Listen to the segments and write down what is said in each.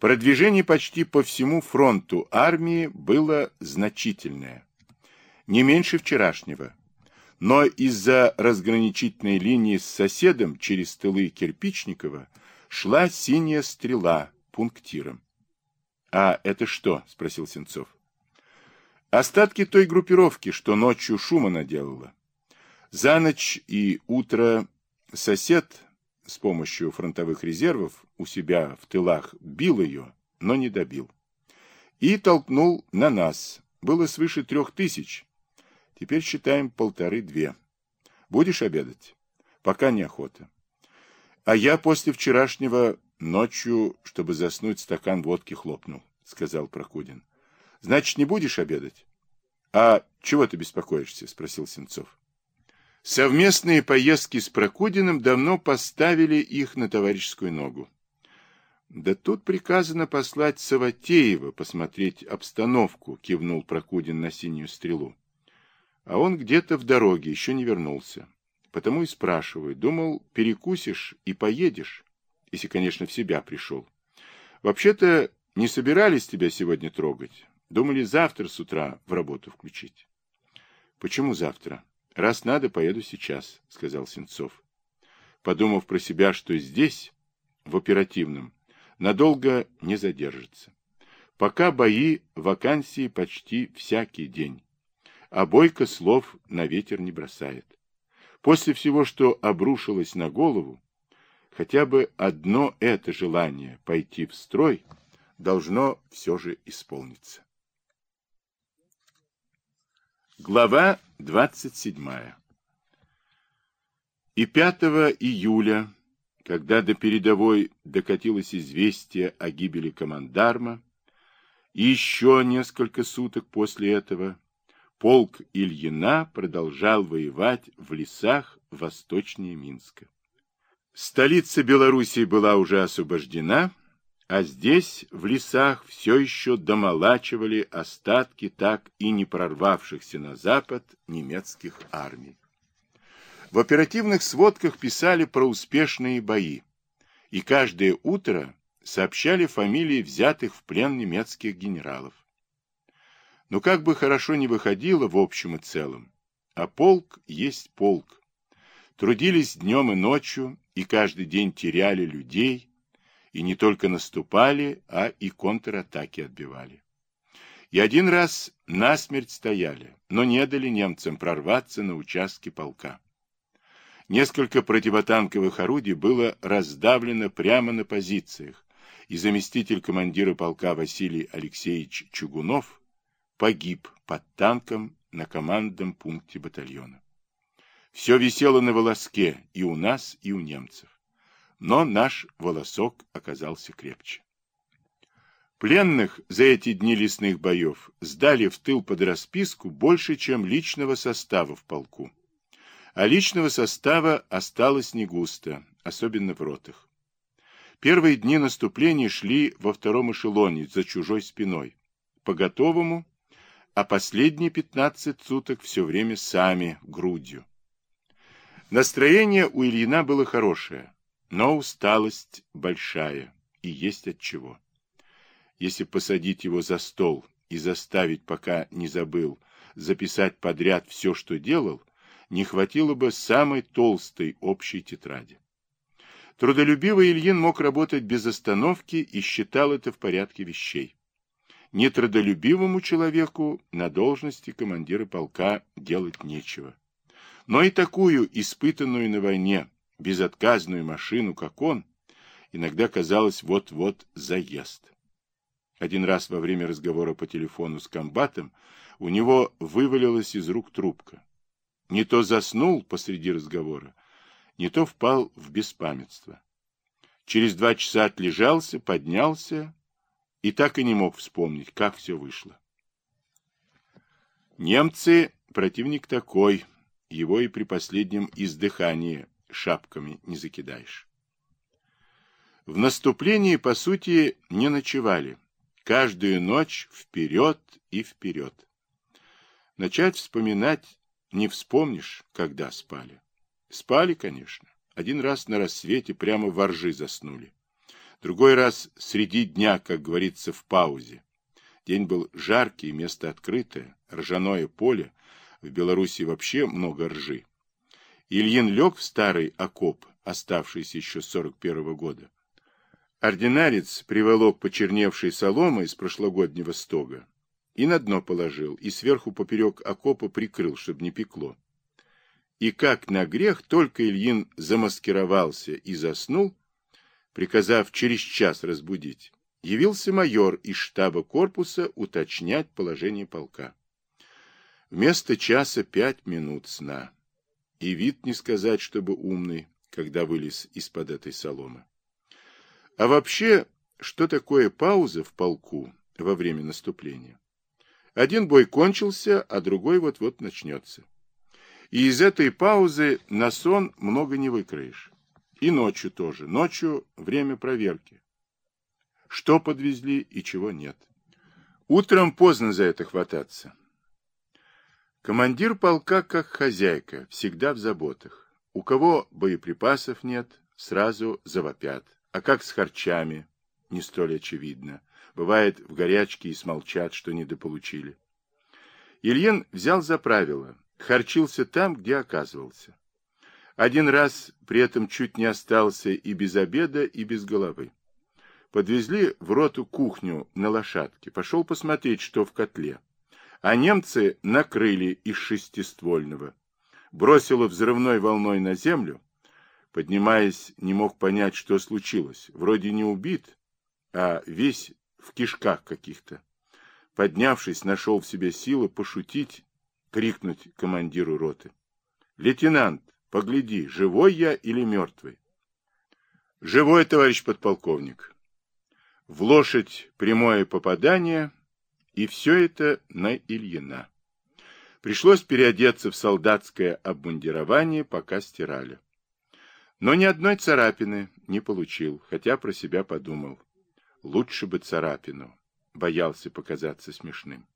Продвижение почти по всему фронту армии было значительное, не меньше вчерашнего. Но из-за разграничительной линии с соседом через тылы Кирпичникова шла синяя стрела пунктиром. — А это что? — спросил Сенцов. — Остатки той группировки, что ночью шума наделала. За ночь и утро сосед с помощью фронтовых резервов у себя в тылах бил ее, но не добил. И толкнул на нас. Было свыше трех тысяч. Теперь считаем полторы-две. Будешь обедать? Пока неохота. А я после вчерашнего ночью, чтобы заснуть, стакан водки хлопнул, сказал Прокудин. Значит, не будешь обедать? А чего ты беспокоишься? Спросил Сенцов. Совместные поездки с Прокудиным давно поставили их на товарищескую ногу. Да тут приказано послать Саватеева посмотреть обстановку, кивнул Прокудин на синюю стрелу. А он где-то в дороге, еще не вернулся. Потому и спрашиваю. Думал, перекусишь и поедешь, если, конечно, в себя пришел. Вообще-то не собирались тебя сегодня трогать. Думали завтра с утра в работу включить. Почему завтра? Раз надо, поеду сейчас, сказал Сенцов. Подумав про себя, что здесь, в оперативном, надолго не задержится. Пока бои, вакансии почти всякий день. А Бойко слов на ветер не бросает. После всего, что обрушилось на голову, хотя бы одно это желание пойти в строй должно все же исполниться. Глава 27. И 5 июля, когда до передовой докатилось известие о гибели командарма, и еще несколько суток после этого полк Ильина продолжал воевать в лесах восточнее Минска. Столица Белоруссии была уже освобождена, а здесь, в лесах, все еще домолачивали остатки так и не прорвавшихся на запад немецких армий. В оперативных сводках писали про успешные бои, и каждое утро сообщали фамилии взятых в плен немецких генералов. Но как бы хорошо ни выходило в общем и целом, а полк есть полк. Трудились днем и ночью, и каждый день теряли людей, и не только наступали, а и контратаки отбивали. И один раз насмерть стояли, но не дали немцам прорваться на участке полка. Несколько противотанковых орудий было раздавлено прямо на позициях, и заместитель командира полка Василий Алексеевич Чугунов погиб под танком на командном пункте батальона. Все висело на волоске и у нас, и у немцев но наш волосок оказался крепче. Пленных за эти дни лесных боев сдали в тыл под расписку больше, чем личного состава в полку. А личного состава осталось не густо, особенно в ротах. Первые дни наступления шли во втором эшелоне за чужой спиной, по готовому, а последние 15 суток все время сами, грудью. Настроение у Ильина было хорошее, но усталость большая, и есть от чего. Если посадить его за стол и заставить, пока не забыл, записать подряд все, что делал, не хватило бы самой толстой общей тетради. Трудолюбивый Ильин мог работать без остановки и считал это в порядке вещей. Нетрудолюбивому человеку на должности командира полка делать нечего. Но и такую, испытанную на войне, безотказную машину, как он, иногда казалось вот-вот заезд. Один раз во время разговора по телефону с комбатом у него вывалилась из рук трубка. Не то заснул посреди разговора, не то впал в беспамятство. Через два часа отлежался, поднялся и так и не мог вспомнить, как все вышло. Немцы — противник такой, его и при последнем издыхании шапками не закидаешь. В наступлении, по сути, не ночевали. Каждую ночь вперед и вперед. Начать вспоминать не вспомнишь, когда спали. Спали, конечно. Один раз на рассвете прямо во ржи заснули. Другой раз среди дня, как говорится, в паузе. День был жаркий, место открытое, ржаное поле. В Беларуси вообще много ржи. Ильин лег в старый окоп, оставшийся еще с 41 -го года. Ординарец приволок почерневшей соломы из прошлогоднего стога и на дно положил, и сверху поперек окопа прикрыл, чтобы не пекло. И как на грех только Ильин замаскировался и заснул, приказав через час разбудить, явился майор из штаба корпуса уточнять положение полка. Вместо часа пять минут сна. И вид не сказать, чтобы умный, когда вылез из-под этой соломы. А вообще, что такое пауза в полку во время наступления? Один бой кончился, а другой вот-вот начнется. И из этой паузы на сон много не выкроешь. И ночью тоже. Ночью время проверки. Что подвезли и чего нет. Утром поздно за это хвататься. Командир полка как хозяйка, всегда в заботах. У кого боеприпасов нет, сразу завопят. А как с харчами? Не столь очевидно. Бывает, в горячке и смолчат, что недополучили. Ильин взял за правило. Харчился там, где оказывался. Один раз при этом чуть не остался и без обеда, и без головы. Подвезли в роту кухню на лошадке. Пошел посмотреть, что в котле. А немцы накрыли из шестиствольного. Бросило взрывной волной на землю. Поднимаясь, не мог понять, что случилось. Вроде не убит, а весь в кишках каких-то. Поднявшись, нашел в себе силы пошутить, крикнуть командиру роты. «Лейтенант, Погляди, живой я или мертвый? Живой, товарищ подполковник. В лошадь прямое попадание, и все это на Ильина. Пришлось переодеться в солдатское обмундирование, пока стирали. Но ни одной царапины не получил, хотя про себя подумал. Лучше бы царапину. Боялся показаться смешным.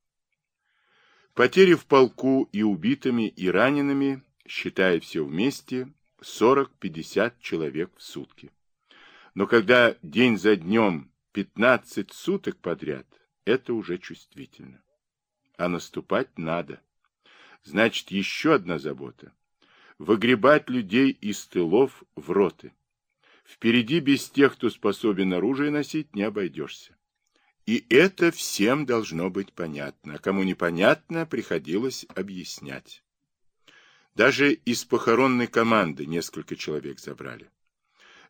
Потери в полку и убитыми, и ранеными считая все вместе, 40-50 человек в сутки. Но когда день за днем 15 суток подряд, это уже чувствительно. А наступать надо. Значит, еще одна забота. Выгребать людей из тылов в роты. Впереди без тех, кто способен оружие носить, не обойдешься. И это всем должно быть понятно. А кому непонятно, приходилось объяснять. Даже из похоронной команды несколько человек забрали.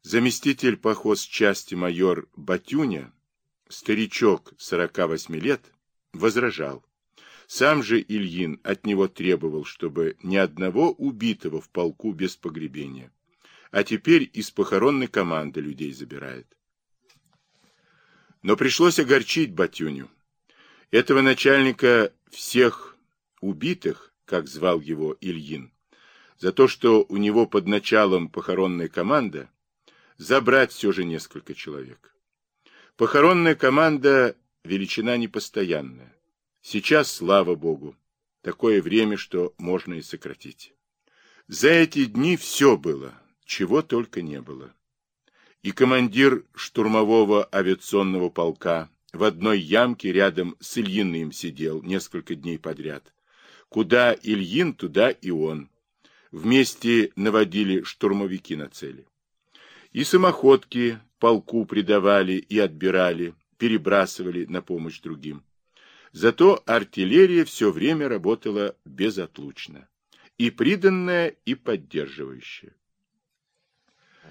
Заместитель части майор Батюня, старичок 48 лет, возражал. Сам же Ильин от него требовал, чтобы ни одного убитого в полку без погребения. А теперь из похоронной команды людей забирает. Но пришлось огорчить Батюню. Этого начальника всех убитых как звал его Ильин, за то, что у него под началом похоронная команда, забрать все же несколько человек. Похоронная команда – величина непостоянная. Сейчас, слава богу, такое время, что можно и сократить. За эти дни все было, чего только не было. И командир штурмового авиационного полка в одной ямке рядом с Ильиным сидел несколько дней подряд, Куда Ильин, туда и он. Вместе наводили штурмовики на цели. И самоходки полку придавали и отбирали, перебрасывали на помощь другим. Зато артиллерия все время работала безотлучно. И приданная, и поддерживающая.